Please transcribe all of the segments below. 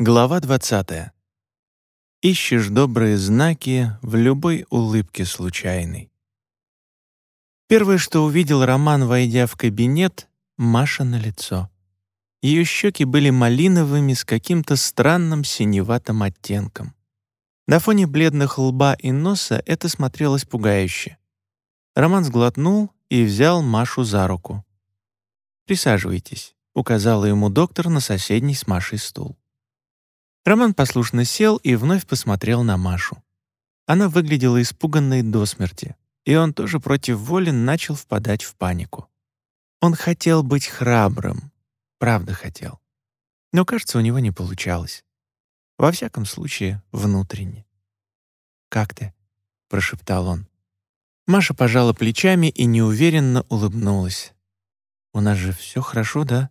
Глава 20. Ищешь добрые знаки в любой улыбке случайной. Первое, что увидел Роман, войдя в кабинет, Маша на лицо. Ее щеки были малиновыми с каким-то странным синеватым оттенком. На фоне бледных лба и носа это смотрелось пугающе. Роман сглотнул и взял Машу за руку. «Присаживайтесь», — указала ему доктор на соседний с Машей стул. Роман послушно сел и вновь посмотрел на Машу. Она выглядела испуганной до смерти, и он тоже против воли начал впадать в панику. Он хотел быть храбрым, правда хотел. Но, кажется, у него не получалось. Во всяком случае, внутренне. «Как ты?» — прошептал он. Маша пожала плечами и неуверенно улыбнулась. «У нас же все хорошо, да?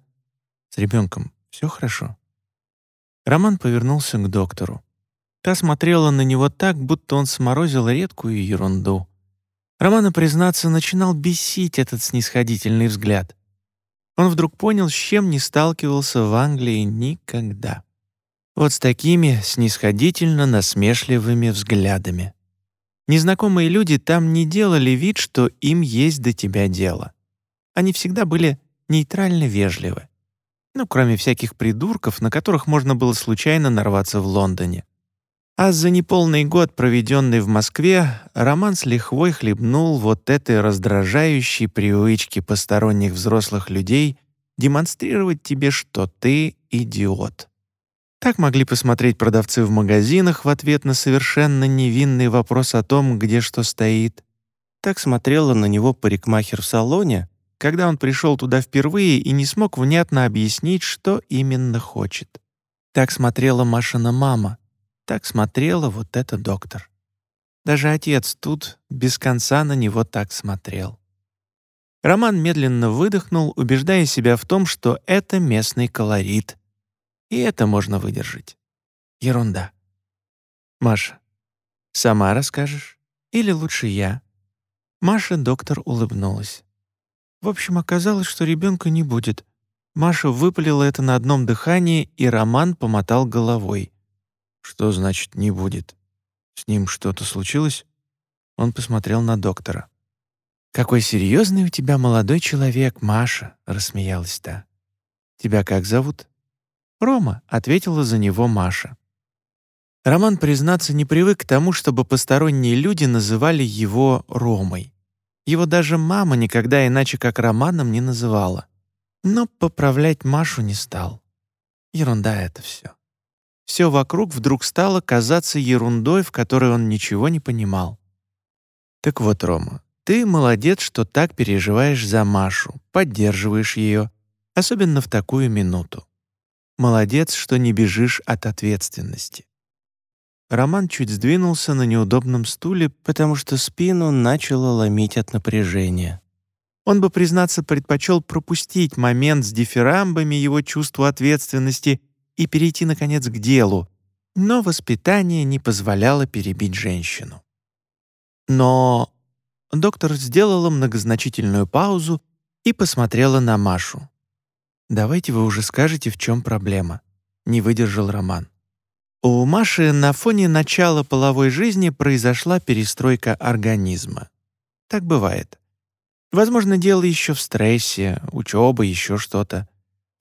С ребенком все хорошо?» Роман повернулся к доктору. Та смотрела на него так, будто он сморозил редкую ерунду. Романа, признаться, начинал бесить этот снисходительный взгляд. Он вдруг понял, с чем не сталкивался в Англии никогда. Вот с такими снисходительно насмешливыми взглядами. Незнакомые люди там не делали вид, что им есть до тебя дело. Они всегда были нейтрально вежливы ну, кроме всяких придурков, на которых можно было случайно нарваться в Лондоне. А за неполный год, проведенный в Москве, Роман с лихвой хлебнул вот этой раздражающей привычки посторонних взрослых людей демонстрировать тебе, что ты идиот. Так могли посмотреть продавцы в магазинах в ответ на совершенно невинный вопрос о том, где что стоит. Так смотрела на него парикмахер в салоне, когда он пришел туда впервые и не смог внятно объяснить, что именно хочет. Так смотрела Машина мама, так смотрела вот эта доктор. Даже отец тут без конца на него так смотрел. Роман медленно выдохнул, убеждая себя в том, что это местный колорит. И это можно выдержать. Ерунда. «Маша, сама расскажешь? Или лучше я?» Маша доктор улыбнулась. В общем, оказалось, что ребенка не будет. Маша выпалила это на одном дыхании, и Роман помотал головой. «Что значит «не будет»? С ним что-то случилось?» Он посмотрел на доктора. «Какой серьезный у тебя молодой человек, Маша!» — рассмеялась та. «Тебя как зовут?» «Рома», — ответила за него Маша. Роман, признаться, не привык к тому, чтобы посторонние люди называли его Ромой. Его даже мама никогда иначе как Романом не называла. Но поправлять Машу не стал. Ерунда это все. Все вокруг вдруг стало казаться ерундой, в которой он ничего не понимал. «Так вот, Рома, ты молодец, что так переживаешь за Машу, поддерживаешь ее, особенно в такую минуту. Молодец, что не бежишь от ответственности. Роман чуть сдвинулся на неудобном стуле, потому что спину начало ломить от напряжения. Он бы, признаться, предпочел пропустить момент с дифирамбами его чувства ответственности и перейти, наконец, к делу, но воспитание не позволяло перебить женщину. Но доктор сделала многозначительную паузу и посмотрела на Машу. «Давайте вы уже скажете, в чем проблема», — не выдержал Роман. У Маши на фоне начала половой жизни произошла перестройка организма. Так бывает. Возможно, дело еще в стрессе, учеба, еще что-то.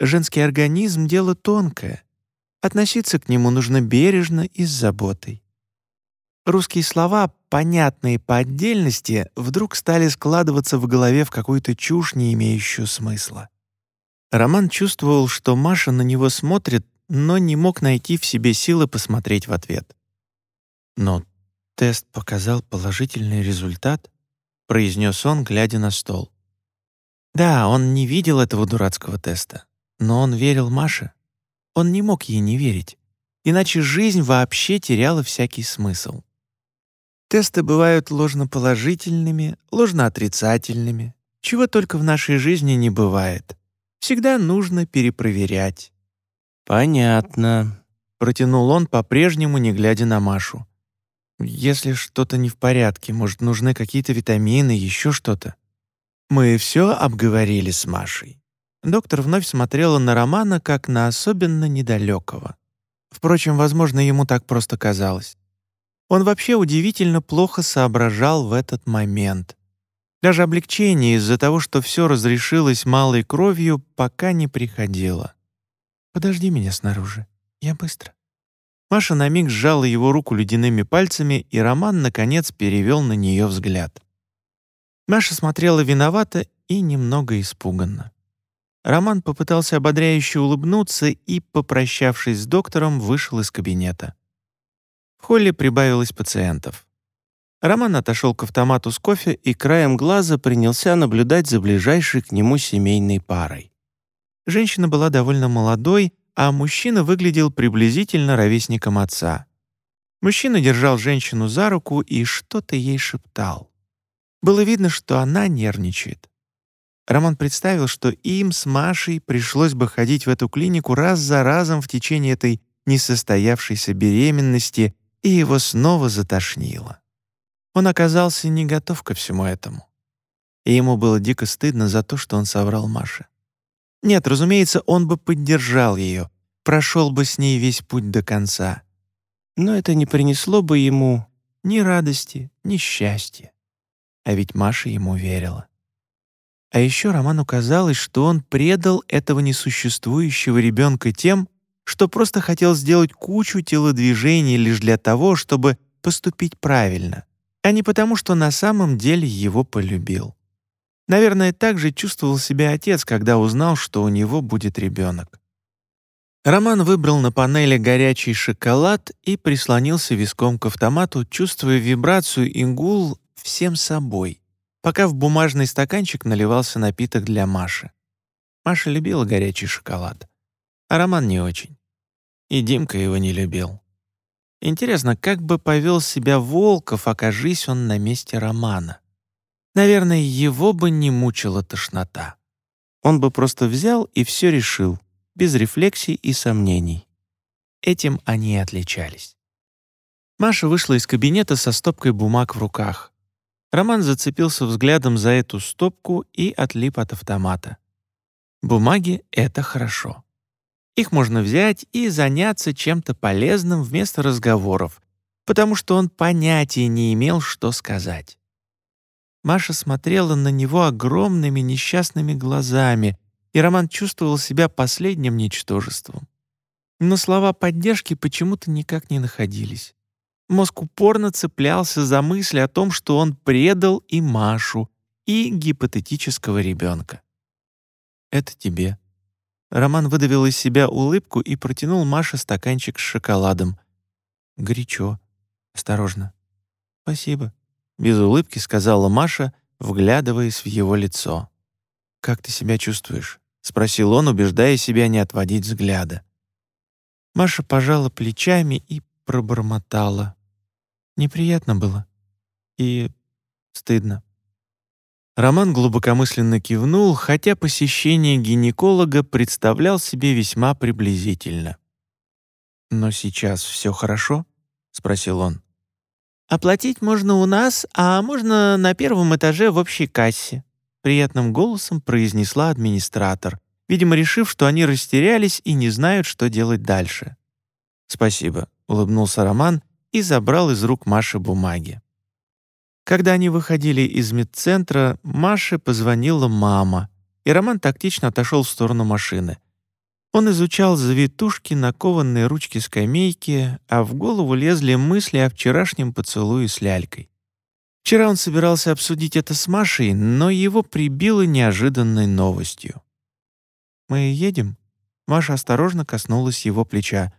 Женский организм — дело тонкое. Относиться к нему нужно бережно и с заботой. Русские слова, понятные по отдельности, вдруг стали складываться в голове в какую-то чушь, не имеющую смысла. Роман чувствовал, что Маша на него смотрит но не мог найти в себе силы посмотреть в ответ. «Но тест показал положительный результат», — произнес он, глядя на стол. Да, он не видел этого дурацкого теста, но он верил Маше. Он не мог ей не верить, иначе жизнь вообще теряла всякий смысл. Тесты бывают ложноположительными, ложноотрицательными, чего только в нашей жизни не бывает. Всегда нужно перепроверять. «Понятно», — протянул он, по-прежнему не глядя на Машу. «Если что-то не в порядке, может, нужны какие-то витамины, еще что-то?» «Мы все обговорили с Машей». Доктор вновь смотрела на Романа как на особенно недалекого. Впрочем, возможно, ему так просто казалось. Он вообще удивительно плохо соображал в этот момент. Даже облегчение из-за того, что все разрешилось малой кровью, пока не приходило. «Подожди меня снаружи. Я быстро». Маша на миг сжала его руку ледяными пальцами, и Роман, наконец, перевел на нее взгляд. Маша смотрела виновато и немного испуганно. Роман попытался ободряюще улыбнуться и, попрощавшись с доктором, вышел из кабинета. В холле прибавилось пациентов. Роман отошел к автомату с кофе и краем глаза принялся наблюдать за ближайшей к нему семейной парой. Женщина была довольно молодой, а мужчина выглядел приблизительно ровесником отца. Мужчина держал женщину за руку и что-то ей шептал. Было видно, что она нервничает. Роман представил, что им с Машей пришлось бы ходить в эту клинику раз за разом в течение этой несостоявшейся беременности, и его снова затошнило. Он оказался не готов ко всему этому. И ему было дико стыдно за то, что он соврал Маше. Нет, разумеется, он бы поддержал ее, прошел бы с ней весь путь до конца. Но это не принесло бы ему ни радости, ни счастья. А ведь Маша ему верила. А еще Роману казалось, что он предал этого несуществующего ребенка тем, что просто хотел сделать кучу телодвижений лишь для того, чтобы поступить правильно, а не потому, что на самом деле его полюбил. Наверное, так же чувствовал себя отец, когда узнал, что у него будет ребенок. Роман выбрал на панели горячий шоколад и прислонился виском к автомату, чувствуя вибрацию и гул всем собой, пока в бумажный стаканчик наливался напиток для Маши. Маша любила горячий шоколад, а Роман не очень. И Димка его не любил. Интересно, как бы повел себя Волков, окажись он на месте Романа? Наверное, его бы не мучила тошнота. Он бы просто взял и все решил, без рефлексий и сомнений. Этим они и отличались. Маша вышла из кабинета со стопкой бумаг в руках. Роман зацепился взглядом за эту стопку и отлип от автомата. Бумаги — это хорошо. Их можно взять и заняться чем-то полезным вместо разговоров, потому что он понятия не имел, что сказать. Маша смотрела на него огромными несчастными глазами, и Роман чувствовал себя последним ничтожеством. Но слова поддержки почему-то никак не находились. Мозг упорно цеплялся за мысль о том, что он предал и Машу, и гипотетического ребенка. «Это тебе». Роман выдавил из себя улыбку и протянул Маше стаканчик с шоколадом. «Горячо. Осторожно». «Спасибо», без улыбки сказала Маша, вглядываясь в его лицо. «Как ты себя чувствуешь?» — спросил он, убеждая себя не отводить взгляда. Маша пожала плечами и пробормотала. Неприятно было. И стыдно. Роман глубокомысленно кивнул, хотя посещение гинеколога представлял себе весьма приблизительно. «Но сейчас все хорошо?» — спросил он. «Оплатить можно у нас, а можно на первом этаже в общей кассе», приятным голосом произнесла администратор, видимо, решив, что они растерялись и не знают, что делать дальше. «Спасибо», — улыбнулся Роман и забрал из рук Маши бумаги. Когда они выходили из медцентра, Маше позвонила мама, и Роман тактично отошел в сторону машины. Он изучал завитушки на кованной ручке скамейки, а в голову лезли мысли о вчерашнем поцелуе с лялькой. Вчера он собирался обсудить это с Машей, но его прибило неожиданной новостью. «Мы едем?» Маша осторожно коснулась его плеча.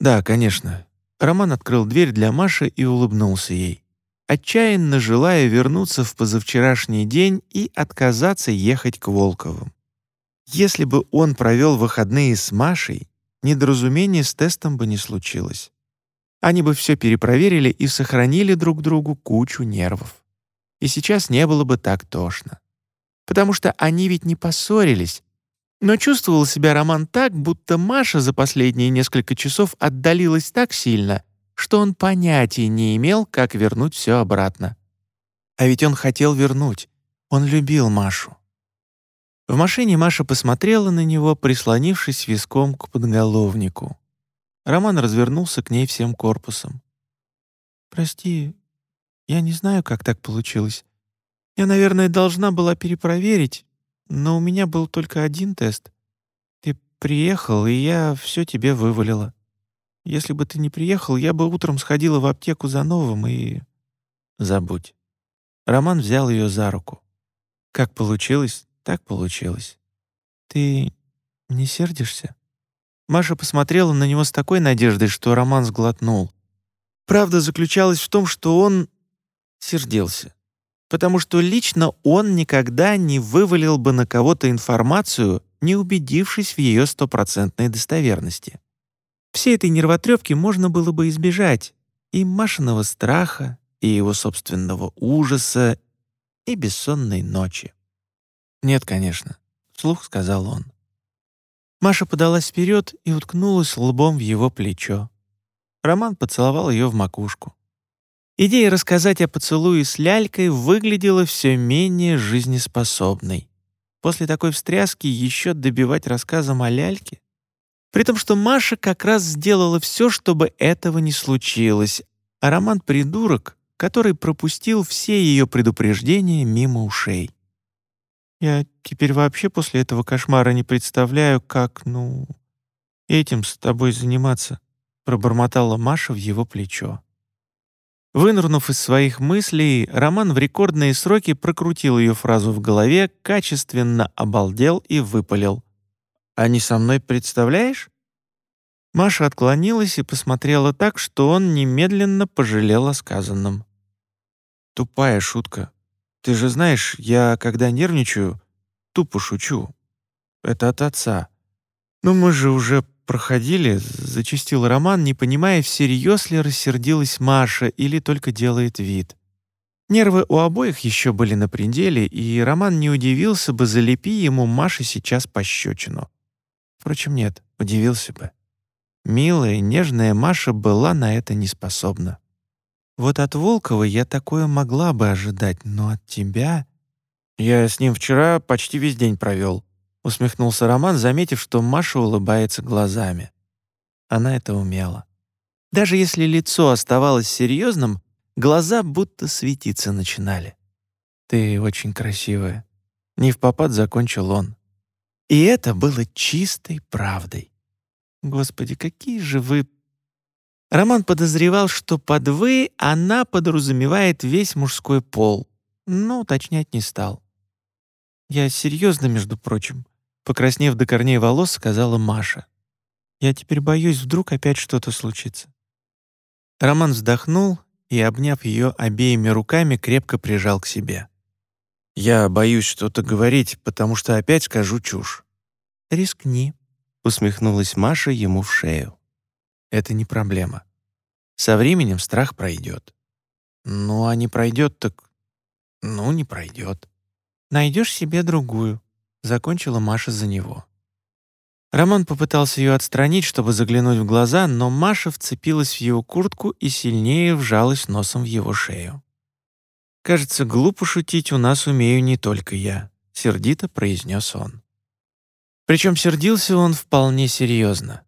«Да, конечно». Роман открыл дверь для Маши и улыбнулся ей, отчаянно желая вернуться в позавчерашний день и отказаться ехать к Волковым. Если бы он провел выходные с Машей, недоразумение с тестом бы не случилось. Они бы все перепроверили и сохранили друг другу кучу нервов. И сейчас не было бы так тошно. Потому что они ведь не поссорились. Но чувствовал себя Роман так, будто Маша за последние несколько часов отдалилась так сильно, что он понятия не имел, как вернуть все обратно. А ведь он хотел вернуть. Он любил Машу. В машине Маша посмотрела на него, прислонившись виском к подголовнику. Роман развернулся к ней всем корпусом. «Прости, я не знаю, как так получилось. Я, наверное, должна была перепроверить, но у меня был только один тест. Ты приехал, и я все тебе вывалила. Если бы ты не приехал, я бы утром сходила в аптеку за новым и... Забудь. Роман взял ее за руку. Как получилось, так получилось. Ты не сердишься? Маша посмотрела на него с такой надеждой, что Роман сглотнул. Правда заключалась в том, что он сердился. Потому что лично он никогда не вывалил бы на кого-то информацию, не убедившись в ее стопроцентной достоверности. Всей этой нервотрепки можно было бы избежать и Машиного страха, и его собственного ужаса, и бессонной ночи. «Нет, конечно», — вслух сказал он. Маша подалась вперед и уткнулась лбом в его плечо. Роман поцеловал ее в макушку. Идея рассказать о поцелуе с лялькой выглядела все менее жизнеспособной. После такой встряски еще добивать рассказом о ляльке? При том, что Маша как раз сделала все, чтобы этого не случилось, а Роман — придурок, который пропустил все ее предупреждения мимо ушей. «Я теперь вообще после этого кошмара не представляю, как, ну, этим с тобой заниматься», — пробормотала Маша в его плечо. Вынырнув из своих мыслей, Роман в рекордные сроки прокрутил ее фразу в голове, качественно обалдел и выпалил. А не со мной представляешь?» Маша отклонилась и посмотрела так, что он немедленно пожалел о сказанном. «Тупая шутка. Ты же знаешь, я, когда нервничаю, тупо шучу. Это от отца. Но мы же уже проходили», — зачастил Роман, не понимая, всерьез ли рассердилась Маша или только делает вид. Нервы у обоих еще были на пределе, и Роман не удивился бы, залепи ему Маше сейчас пощечину. Впрочем, нет, удивился бы. Милая, нежная Маша была на это не способна. Вот от Волкова я такое могла бы ожидать, но от тебя... Я с ним вчера почти весь день провел, усмехнулся Роман, заметив, что Маша улыбается глазами. Она это умела. Даже если лицо оставалось серьезным, глаза будто светиться начинали. «Ты очень красивая». Не в попад закончил он. И это было чистой правдой. Господи, какие же вы... Роман подозревал, что под «вы» она подразумевает весь мужской пол, но уточнять не стал. «Я серьезно, между прочим», — покраснев до корней волос, сказала Маша. «Я теперь боюсь, вдруг опять что-то случится». Роман вздохнул и, обняв ее обеими руками, крепко прижал к себе. «Я боюсь что-то говорить, потому что опять скажу чушь». «Рискни», — усмехнулась Маша ему в шею. «Это не проблема. Со временем страх пройдет». «Ну, а не пройдет, так... Ну, не пройдет». «Найдешь себе другую», — закончила Маша за него. Роман попытался ее отстранить, чтобы заглянуть в глаза, но Маша вцепилась в его куртку и сильнее вжалась носом в его шею. «Кажется, глупо шутить у нас умею не только я», — сердито произнес он. Причем сердился он вполне серьезно.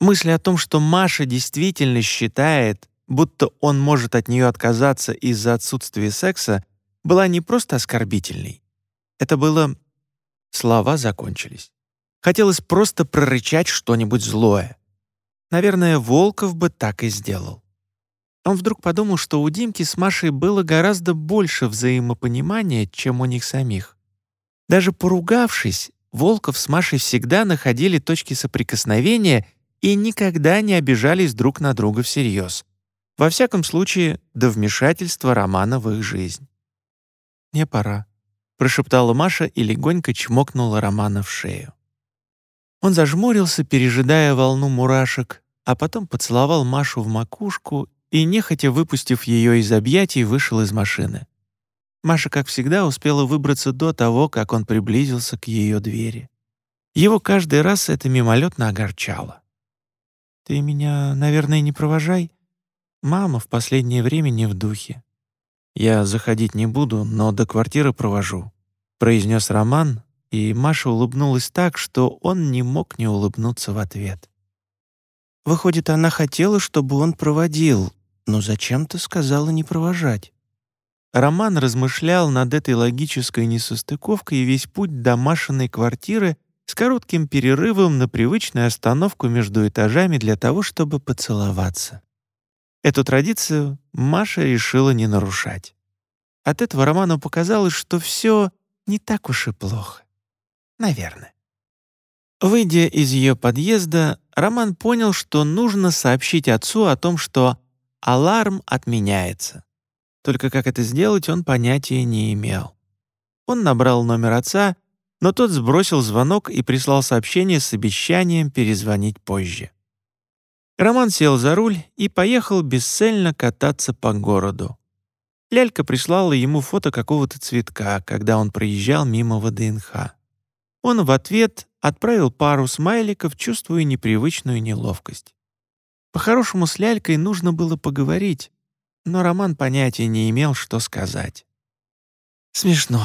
Мысль о том, что Маша действительно считает, будто он может от нее отказаться из-за отсутствия секса, была не просто оскорбительной. Это было... Слова закончились. Хотелось просто прорычать что-нибудь злое. Наверное, Волков бы так и сделал. Он вдруг подумал, что у Димки с Машей было гораздо больше взаимопонимания, чем у них самих. Даже поругавшись, Волков с Машей всегда находили точки соприкосновения и никогда не обижались друг на друга всерьез. Во всяком случае, до вмешательства Романа в их жизнь. «Мне пора», — прошептала Маша и легонько чмокнула Романа в шею. Он зажмурился, пережидая волну мурашек, а потом поцеловал Машу в макушку и, нехотя выпустив ее из объятий, вышел из машины. Маша, как всегда, успела выбраться до того, как он приблизился к ее двери. Его каждый раз это мимолетно огорчало. «Ты меня, наверное, не провожай? Мама в последнее время не в духе. Я заходить не буду, но до квартиры провожу», — произнес Роман, и Маша улыбнулась так, что он не мог не улыбнуться в ответ. Выходит, она хотела, чтобы он проводил, но зачем-то сказала не провожать. Роман размышлял над этой логической несостыковкой весь путь до Машиной квартиры с коротким перерывом на привычную остановку между этажами для того, чтобы поцеловаться. Эту традицию Маша решила не нарушать. От этого Роману показалось, что все не так уж и плохо. Наверное. Выйдя из ее подъезда, Роман понял, что нужно сообщить отцу о том, что аларм отменяется. Только как это сделать, он понятия не имел. Он набрал номер отца, но тот сбросил звонок и прислал сообщение с обещанием перезвонить позже. Роман сел за руль и поехал бесцельно кататься по городу. Лялька прислала ему фото какого-то цветка, когда он проезжал мимо ВДНХ. Он в ответ отправил пару смайликов, чувствуя непривычную неловкость. По-хорошему, с Лялькой нужно было поговорить, но Роман понятия не имел, что сказать. Смешно.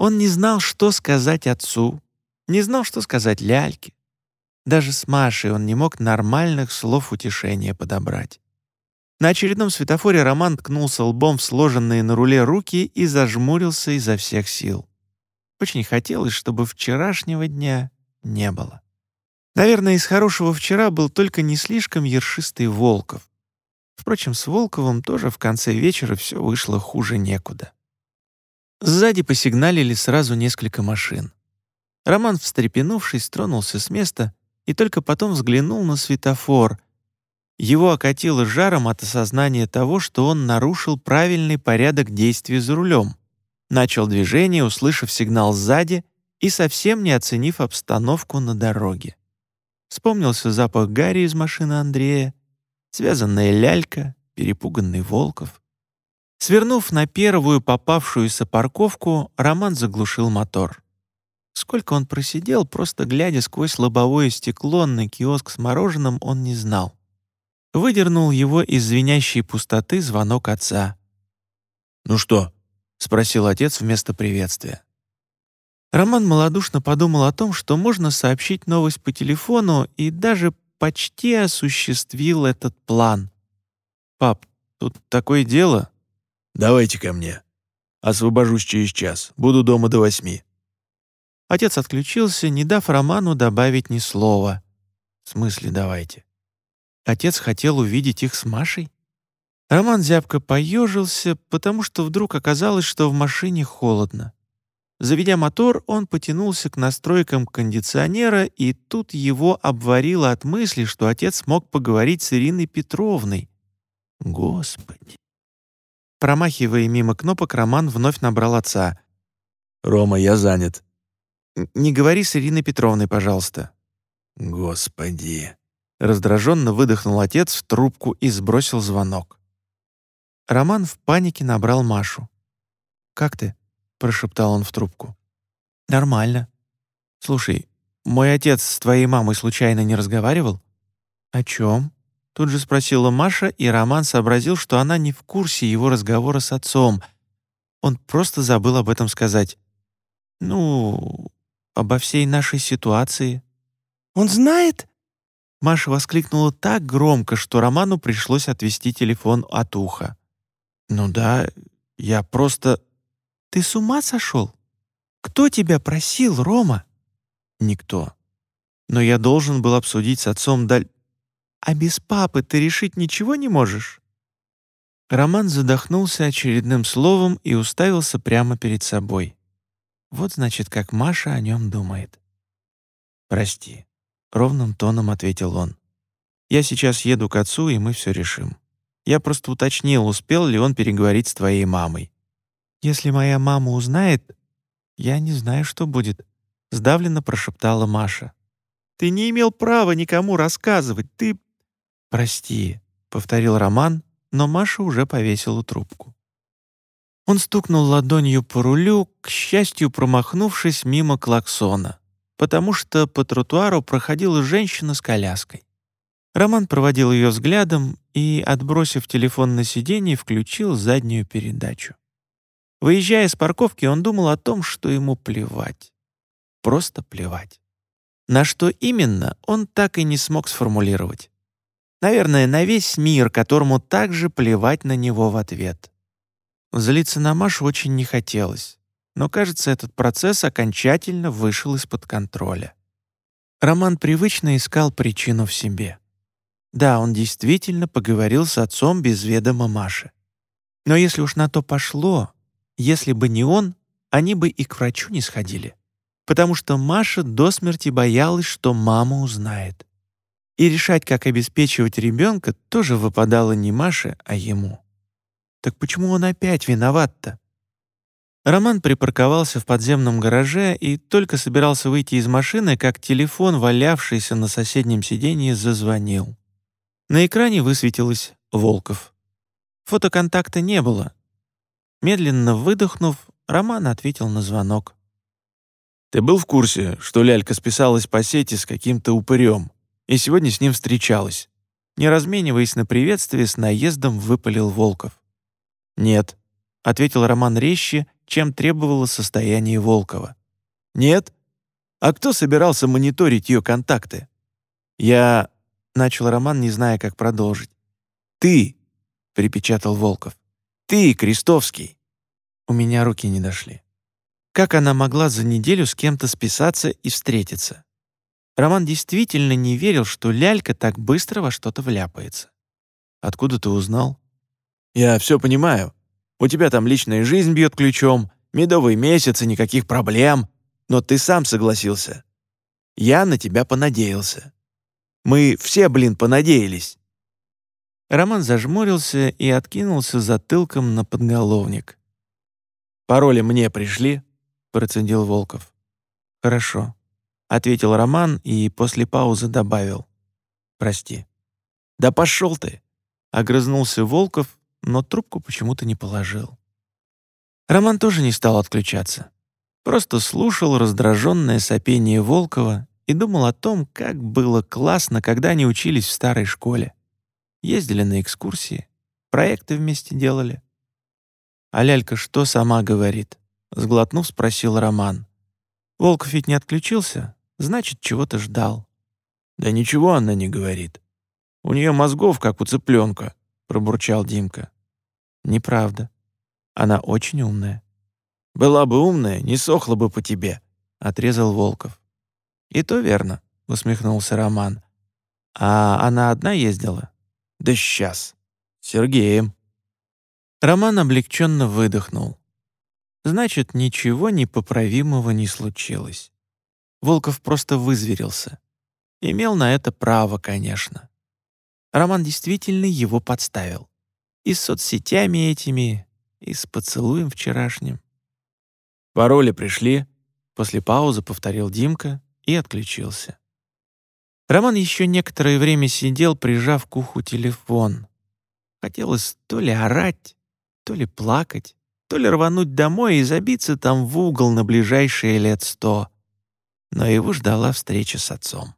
Он не знал, что сказать отцу, не знал, что сказать Ляльке. Даже с Машей он не мог нормальных слов утешения подобрать. На очередном светофоре Роман ткнулся лбом в сложенные на руле руки и зажмурился изо всех сил. Очень хотелось, чтобы вчерашнего дня не было. Наверное, из хорошего вчера был только не слишком ершистый Волков. Впрочем, с Волковым тоже в конце вечера все вышло хуже некуда. Сзади посигналили сразу несколько машин. Роман, встрепенувшись, тронулся с места и только потом взглянул на светофор. Его окатило жаром от осознания того, что он нарушил правильный порядок действий за рулем. Начал движение, услышав сигнал сзади и совсем не оценив обстановку на дороге. Вспомнился запах гари из машины Андрея, связанная лялька, перепуганный Волков. Свернув на первую попавшуюся парковку, Роман заглушил мотор. Сколько он просидел, просто глядя сквозь лобовое стекло на киоск с мороженым, он не знал. Выдернул его из звенящей пустоты звонок отца. «Ну что, — спросил отец вместо приветствия. Роман малодушно подумал о том, что можно сообщить новость по телефону и даже почти осуществил этот план. «Пап, тут такое дело?» «Давайте ко мне. Освобожусь через час. Буду дома до восьми». Отец отключился, не дав Роману добавить ни слова. «В смысле давайте?» Отец хотел увидеть их с Машей? Роман зябко поежился, потому что вдруг оказалось, что в машине холодно. Заведя мотор, он потянулся к настройкам кондиционера, и тут его обварило от мысли, что отец мог поговорить с Ириной Петровной. Господи! Промахивая мимо кнопок, Роман вновь набрал отца. «Рома, я занят». «Не говори с Ириной Петровной, пожалуйста». «Господи!» Раздраженно выдохнул отец в трубку и сбросил звонок. Роман в панике набрал Машу. «Как ты?» — прошептал он в трубку. «Нормально. Слушай, мой отец с твоей мамой случайно не разговаривал?» «О чем?» — тут же спросила Маша, и Роман сообразил, что она не в курсе его разговора с отцом. Он просто забыл об этом сказать. «Ну, обо всей нашей ситуации». «Он знает?» Маша воскликнула так громко, что Роману пришлось отвести телефон от уха. «Ну да, я просто...» «Ты с ума сошел? Кто тебя просил, Рома?» «Никто. Но я должен был обсудить с отцом даль...» «А без папы ты решить ничего не можешь?» Роман задохнулся очередным словом и уставился прямо перед собой. Вот значит, как Маша о нем думает. «Прости», — ровным тоном ответил он. «Я сейчас еду к отцу, и мы все решим». Я просто уточнил, успел ли он переговорить с твоей мамой. Если моя мама узнает, я не знаю, что будет, сдавленно прошептала Маша. Ты не имел права никому рассказывать. Ты Прости, повторил Роман, но Маша уже повесила трубку. Он стукнул ладонью по рулю, к счастью, промахнувшись мимо клаксона, потому что по тротуару проходила женщина с коляской. Роман проводил ее взглядом и, отбросив телефон на сиденье, включил заднюю передачу. Выезжая с парковки, он думал о том, что ему плевать. Просто плевать. На что именно, он так и не смог сформулировать. Наверное, на весь мир, которому также плевать на него в ответ. Злиться на Машу очень не хотелось, но, кажется, этот процесс окончательно вышел из-под контроля. Роман привычно искал причину в себе. Да, он действительно поговорил с отцом без ведома Маши. Но если уж на то пошло, если бы не он, они бы и к врачу не сходили. Потому что Маша до смерти боялась, что мама узнает. И решать, как обеспечивать ребенка, тоже выпадало не Маше, а ему. Так почему он опять виноват-то? Роман припарковался в подземном гараже и только собирался выйти из машины, как телефон, валявшийся на соседнем сиденье, зазвонил. На экране высветилось «Волков». Фотоконтакта не было. Медленно выдохнув, Роман ответил на звонок. «Ты был в курсе, что лялька списалась по сети с каким-то упырем?» И сегодня с ним встречалась. Не размениваясь на приветствие, с наездом выпалил Волков. «Нет», — ответил Роман резче, чем требовало состояние Волкова. «Нет? А кто собирался мониторить ее контакты?» «Я...» — начал Роман, не зная, как продолжить. «Ты!» — припечатал Волков. «Ты, Крестовский!» У меня руки не дошли. Как она могла за неделю с кем-то списаться и встретиться? Роман действительно не верил, что лялька так быстро во что-то вляпается. «Откуда ты узнал?» «Я все понимаю. У тебя там личная жизнь бьет ключом, медовый месяц и никаких проблем. Но ты сам согласился. Я на тебя понадеялся. Мы все, блин, понадеялись». Роман зажмурился и откинулся затылком на подголовник. «Пароли мне пришли?» — процедил Волков. «Хорошо ответил Роман и после паузы добавил. «Прости». «Да пошел ты!» — огрызнулся Волков, но трубку почему-то не положил. Роман тоже не стал отключаться. Просто слушал раздраженное сопение Волкова и думал о том, как было классно, когда они учились в старой школе. Ездили на экскурсии, проекты вместе делали. «А лялька что сама говорит?» — сглотнув, спросил Роман. Волков ведь не отключился, Значит, чего-то ждал. «Да ничего она не говорит. У нее мозгов, как у цыпленка», — пробурчал Димка. «Неправда. Она очень умная». «Была бы умная, не сохла бы по тебе», — отрезал Волков. «И то верно», — усмехнулся Роман. «А она одна ездила?» «Да сейчас. Сергеем». Роман облегченно выдохнул. «Значит, ничего непоправимого не случилось». Волков просто вызверился. Имел на это право, конечно. Роман действительно его подставил. И с соцсетями этими, и с поцелуем вчерашним. «Пароли пришли», — после паузы повторил Димка и отключился. Роман еще некоторое время сидел, прижав к уху телефон. Хотелось то ли орать, то ли плакать, то ли рвануть домой и забиться там в угол на ближайшие лет сто — но его ждала встреча с отцом.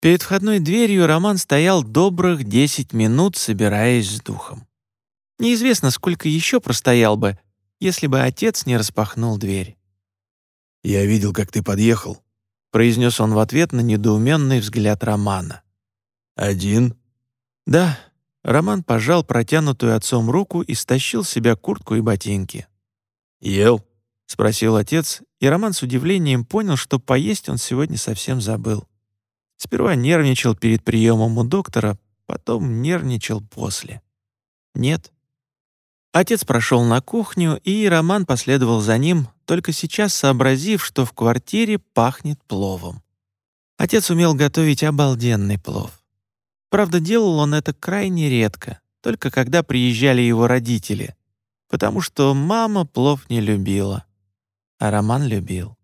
Перед входной дверью Роман стоял добрых десять минут, собираясь с духом. Неизвестно, сколько еще простоял бы, если бы отец не распахнул дверь. «Я видел, как ты подъехал», — произнес он в ответ на недоуменный взгляд Романа. «Один?» «Да». Роман пожал протянутую отцом руку и стащил с себя куртку и ботинки. «Ел?» — спросил отец и Роман с удивлением понял, что поесть он сегодня совсем забыл. Сперва нервничал перед приемом у доктора, потом нервничал после. Нет. Отец прошел на кухню, и Роман последовал за ним, только сейчас сообразив, что в квартире пахнет пловом. Отец умел готовить обалденный плов. Правда, делал он это крайне редко, только когда приезжали его родители, потому что мама плов не любила а Роман любил.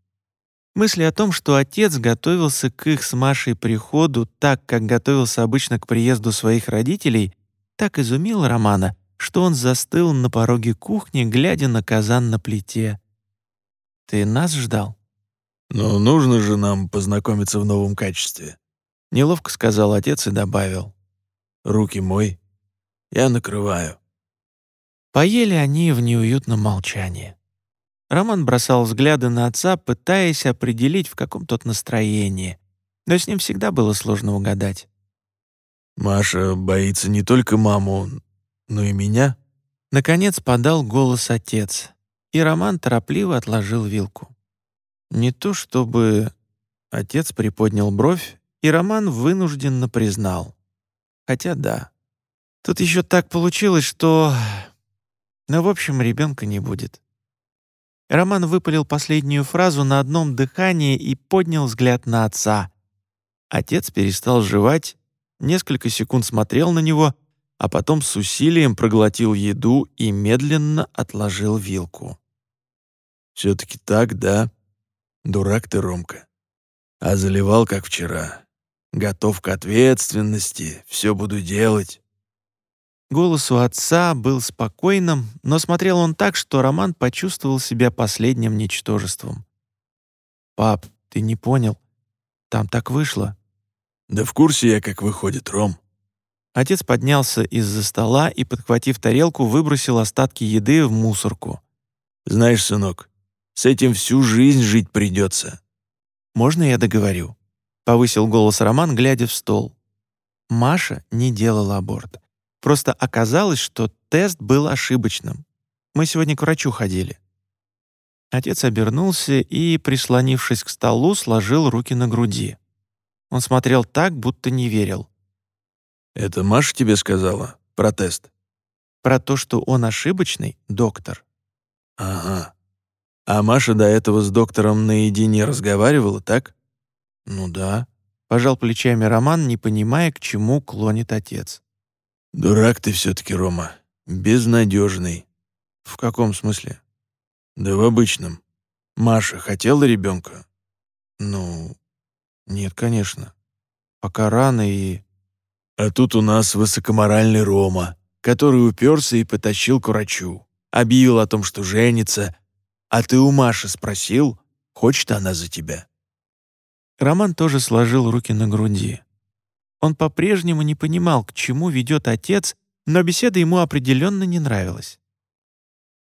Мысли о том, что отец готовился к их с Машей приходу так, как готовился обычно к приезду своих родителей, так изумил Романа, что он застыл на пороге кухни, глядя на казан на плите. «Ты нас ждал?» «Но нужно же нам познакомиться в новом качестве», — неловко сказал отец и добавил. «Руки мой, я накрываю». Поели они в неуютном молчании. Роман бросал взгляды на отца, пытаясь определить, в каком тот настроении, но с ним всегда было сложно угадать. «Маша боится не только маму, но и меня?» Наконец подал голос отец, и Роман торопливо отложил вилку. Не то чтобы отец приподнял бровь, и Роман вынужденно признал. Хотя да. Тут еще так получилось, что... Ну, в общем, ребенка не будет. Роман выпалил последнюю фразу на одном дыхании и поднял взгляд на отца. Отец перестал жевать, несколько секунд смотрел на него, а потом с усилием проглотил еду и медленно отложил вилку. «Все-таки так, да? Дурак ты, Ромка. А заливал, как вчера. Готов к ответственности, все буду делать». Голос у отца был спокойным, но смотрел он так, что Роман почувствовал себя последним ничтожеством. «Пап, ты не понял. Там так вышло». «Да в курсе я, как выходит, Ром». Отец поднялся из-за стола и, подхватив тарелку, выбросил остатки еды в мусорку. «Знаешь, сынок, с этим всю жизнь жить придется». «Можно я договорю?» — повысил голос Роман, глядя в стол. Маша не делала аборт. Просто оказалось, что тест был ошибочным. Мы сегодня к врачу ходили. Отец обернулся и, прислонившись к столу, сложил руки на груди. Он смотрел так, будто не верил. «Это Маша тебе сказала? Про тест?» «Про то, что он ошибочный, доктор». «Ага. А Маша до этого с доктором наедине разговаривала, так?» «Ну да», — пожал плечами Роман, не понимая, к чему клонит отец. «Дурак ты все-таки, Рома. Безнадежный». «В каком смысле?» «Да в обычном. Маша хотела ребенка?» «Ну, нет, конечно. Пока рано и...» «А тут у нас высокоморальный Рома, который уперся и потащил к врачу. Объявил о том, что женится. А ты у Маши спросил, хочет она за тебя?» Роман тоже сложил руки на груди. Он по-прежнему не понимал, к чему ведет отец, но беседа ему определенно не нравилась.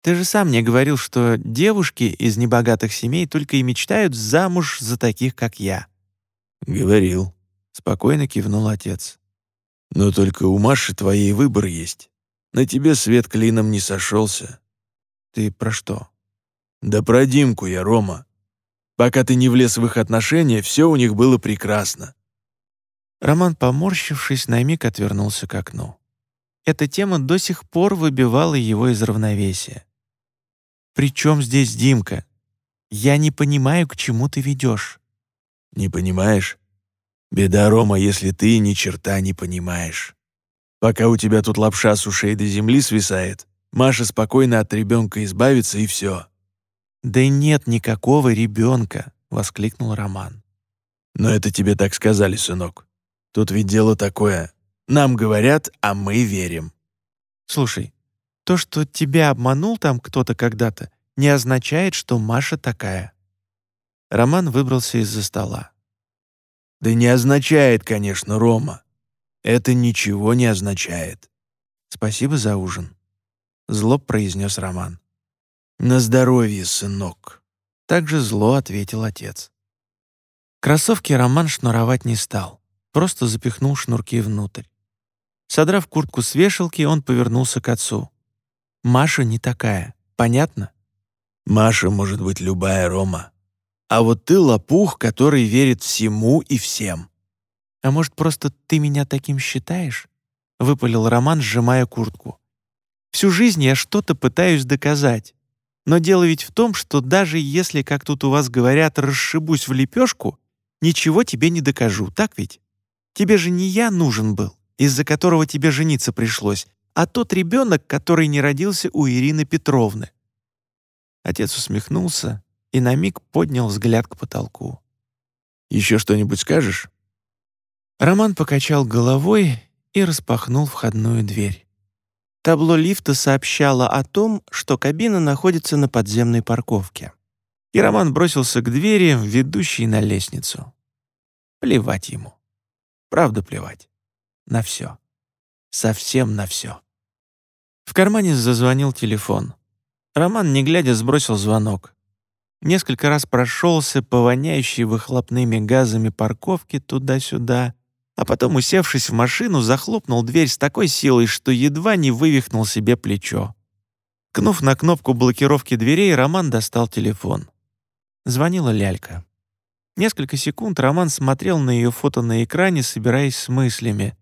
«Ты же сам мне говорил, что девушки из небогатых семей только и мечтают замуж за таких, как я». «Говорил», — спокойно кивнул отец. «Но только у Маши твоей выбор есть. На тебе свет клином не сошелся». «Ты про что?» «Да про Димку я, Рома. Пока ты не влез в их отношения, все у них было прекрасно». Роман, поморщившись, на миг отвернулся к окну. Эта тема до сих пор выбивала его из равновесия. «При чем здесь Димка? Я не понимаю, к чему ты ведешь». «Не понимаешь? Беда, Рома, если ты ни черта не понимаешь. Пока у тебя тут лапша с ушей до земли свисает, Маша спокойно от ребенка избавится и все. «Да нет никакого ребенка!» — воскликнул Роман. «Но это тебе так сказали, сынок. Тут ведь дело такое. Нам говорят, а мы верим». «Слушай, то, что тебя обманул там кто-то когда-то, не означает, что Маша такая». Роман выбрался из-за стола. «Да не означает, конечно, Рома. Это ничего не означает». «Спасибо за ужин», — зло произнес Роман. «На здоровье, сынок», — также зло ответил отец. Кроссовки Роман шнуровать не стал, просто запихнул шнурки внутрь. Содрав куртку с вешалки, он повернулся к отцу. «Маша не такая, понятно?» «Маша может быть любая, Рома. А вот ты лопух, который верит всему и всем». «А может, просто ты меня таким считаешь?» — выпалил Роман, сжимая куртку. «Всю жизнь я что-то пытаюсь доказать. Но дело ведь в том, что даже если, как тут у вас говорят, расшибусь в лепешку, ничего тебе не докажу, так ведь? Тебе же не я нужен был, из-за которого тебе жениться пришлось, а тот ребенок, который не родился у Ирины Петровны». Отец усмехнулся и на миг поднял взгляд к потолку. «Еще что-нибудь скажешь?» Роман покачал головой и распахнул входную дверь. Табло лифта сообщало о том, что кабина находится на подземной парковке. И Роман бросился к двери, ведущей на лестницу. Плевать ему. Правда плевать. На все. Совсем на все. В кармане зазвонил телефон. Роман, не глядя, сбросил звонок. Несколько раз прошелся по воняющей выхлопными газами парковке туда-сюда, а потом, усевшись в машину, захлопнул дверь с такой силой, что едва не вывихнул себе плечо. Кнув на кнопку блокировки дверей, Роман достал телефон. Звонила лялька. Несколько секунд Роман смотрел на ее фото на экране, собираясь с мыслями.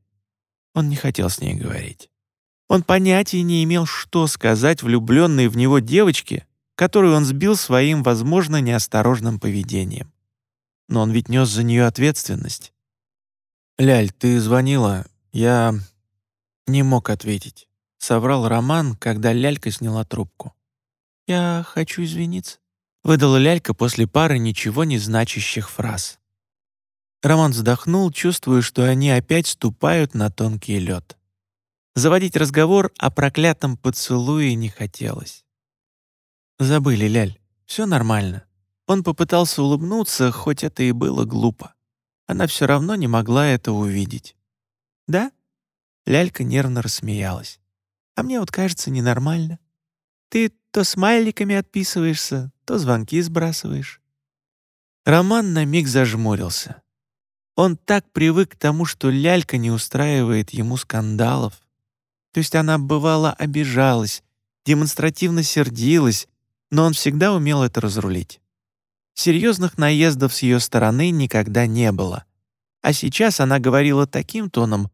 Он не хотел с ней говорить. Он понятия не имел, что сказать влюбленной в него девочке, которую он сбил своим, возможно, неосторожным поведением. Но он ведь нес за нее ответственность. «Ляль, ты звонила. Я не мог ответить», — соврал Роман, когда Лялька сняла трубку. «Я хочу извиниться», — выдала Лялька после пары ничего не значащих фраз. Роман вздохнул, чувствуя, что они опять ступают на тонкий лед. Заводить разговор о проклятом поцелуе не хотелось. «Забыли, Ляль, все нормально». Он попытался улыбнуться, хоть это и было глупо. Она все равно не могла это увидеть. «Да?» Лялька нервно рассмеялась. «А мне вот кажется ненормально. Ты то смайликами отписываешься, то звонки сбрасываешь». Роман на миг зажмурился. Он так привык к тому, что лялька не устраивает ему скандалов. То есть она, бывало, обижалась, демонстративно сердилась, но он всегда умел это разрулить. Серьезных наездов с ее стороны никогда не было. А сейчас она говорила таким тоном,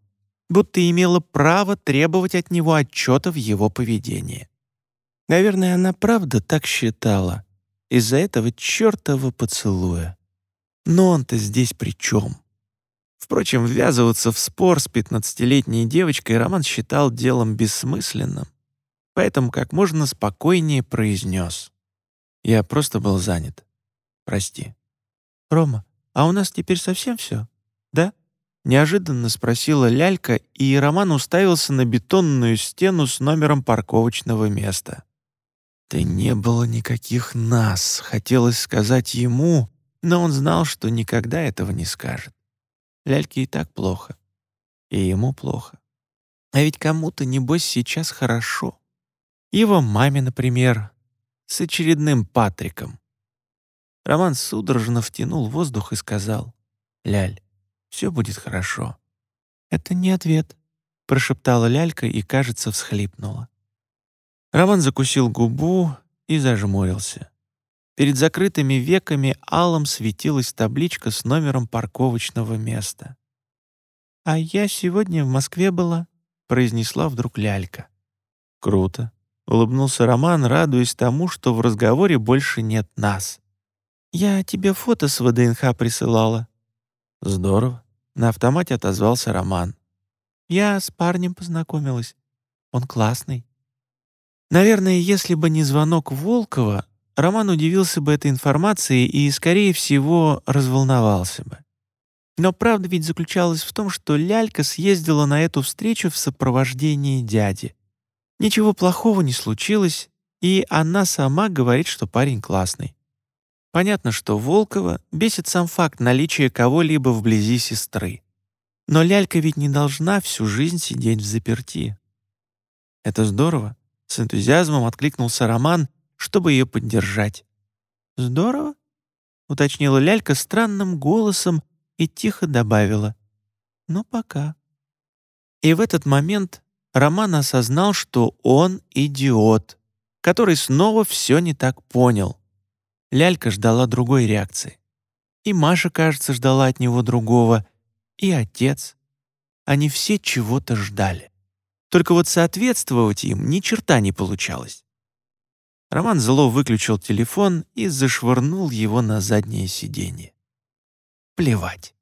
будто имела право требовать от него отчета в его поведении. Наверное, она правда так считала, из-за этого чертова поцелуя. Но он-то здесь при чем? Впрочем, ввязываться в спор с пятнадцатилетней девочкой Роман считал делом бессмысленным, поэтому как можно спокойнее произнес. «Я просто был занят. Прости. «Рома, а у нас теперь совсем все, да?» Неожиданно спросила лялька, и Роман уставился на бетонную стену с номером парковочного места. «Да не было никаких «нас», хотелось сказать ему, но он знал, что никогда этого не скажет. Ляльке и так плохо. И ему плохо. А ведь кому-то, небось, сейчас хорошо. Его маме, например, с очередным Патриком. Роман судорожно втянул воздух и сказал, «Ляль, все будет хорошо». «Это не ответ», — прошептала лялька и, кажется, всхлипнула. Роман закусил губу и зажмурился. Перед закрытыми веками алом светилась табличка с номером парковочного места. «А я сегодня в Москве была», — произнесла вдруг лялька. «Круто», — улыбнулся Роман, радуясь тому, что в разговоре больше нет нас. «Я тебе фото с ВДНХ присылала». «Здорово», — на автомате отозвался Роман. «Я с парнем познакомилась. Он классный». Наверное, если бы не звонок Волкова, Роман удивился бы этой информации и, скорее всего, разволновался бы. Но правда ведь заключалась в том, что Лялька съездила на эту встречу в сопровождении дяди. Ничего плохого не случилось, и она сама говорит, что парень классный. Понятно, что Волкова бесит сам факт наличия кого-либо вблизи сестры. Но лялька ведь не должна всю жизнь сидеть в заперти. Это здорово. С энтузиазмом откликнулся Роман, чтобы ее поддержать. «Здорово?» — уточнила лялька странным голосом и тихо добавила. «Ну, пока». И в этот момент Роман осознал, что он идиот, который снова все не так понял. Лялька ждала другой реакции. И Маша, кажется, ждала от него другого. И отец. Они все чего-то ждали. Только вот соответствовать им ни черта не получалось. Роман зло выключил телефон и зашвырнул его на заднее сиденье. Плевать.